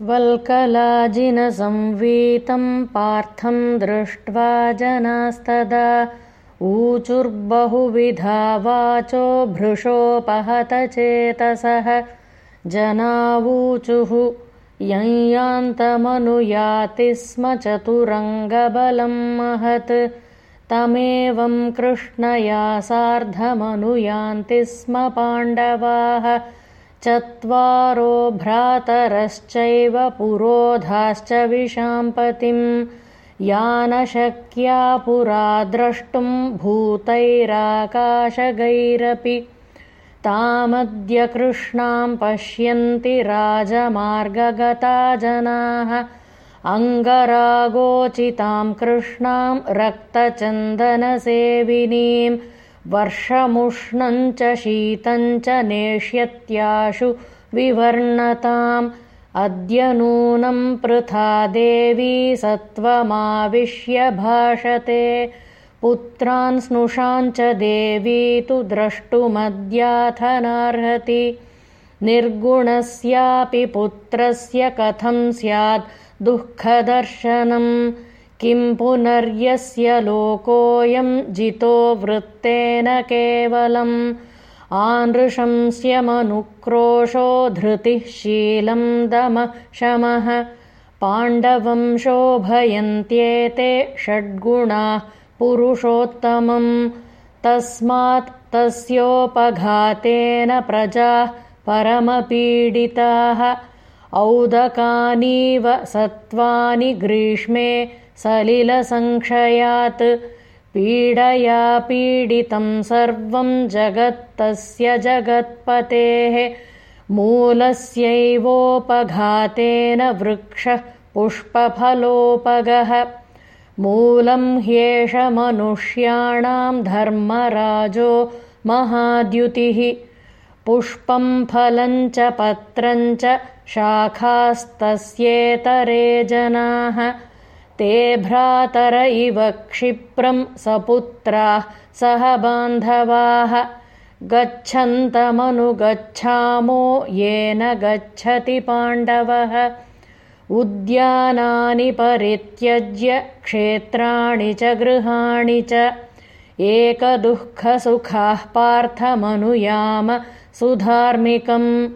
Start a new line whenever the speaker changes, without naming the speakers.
वल्कलाजिनसंवीतं पार्थं दृष्ट्वा जनास्तदा ऊचुर्बहुविधा वाचो भृशोपहतचेतसः जनावूचुः यञ्यान्तमनुयाति स्म चतुरङ्गबलं महत्। तमेवं कृष्णया सार्धमनुयान्ति स्म पाण्डवाः चत्वारो भ्रातरश्चैव पुरोधाश्च विशाम्पतिं या न शक्या पुरा द्रष्टुं भूतैराकाशगैरपि। तामद्य कृष्णां पश्यन्ति राजमार्गगता जनाः। अङ्गरागोचितां कृष्णां रक्तचन्दनसेविनीम् वर्षमुष्णञ्च शीतञ्च नेष्यत्याशु विवर्णताम्। अद्य नूनं पृथा देवी सत्त्वमाविश्य भाषते। पुत्रान् स्नुषाञ्च देवी तु द्रष्टुमद्याथनार्हति। निर्गुणस्यापि पुत्रस्य कथं स्यात् दुःखदर्शनम् किं पुनर्यस्य लोकोऽयं जितो वृत्तेन केवलम्? आनृशंस्यमनुक्रोशो धृतिः शीलं दमः शमः। पाण्डवं शोभयन्त्येते षड्गुणाः पुरुषोत्तमम्। तस्मात् तस्योपघातेन प्रजाः परमपीडिताः। औदकानीव सत्त्वानि ग्रीष्मे सलिलसङ्क्षयात्। पीडया पीडितं सर्वं जगत्तस्य जगत्पतेः। मूलस्यैवोपघातेन वृक्षः पुष्पफलोपगः। मूलं ह्येष मनुष्याणां धर्मराजो महाद्युतिः। पुष्पं फलं च पत्रं च शाखास्तस्येतरे जनाः ते भ्रातर इव क्षिप्रं सपुत्राः सह बान्धवाः। गच्छन्तमनुगच्छामो येन गच्छति पाण्डवः। उद्यानानि परित्यज्य क्षेत्राणि च गृहाणि च। एकदुःखसुखाः पार्थमनुयाम सुधार्मिकम्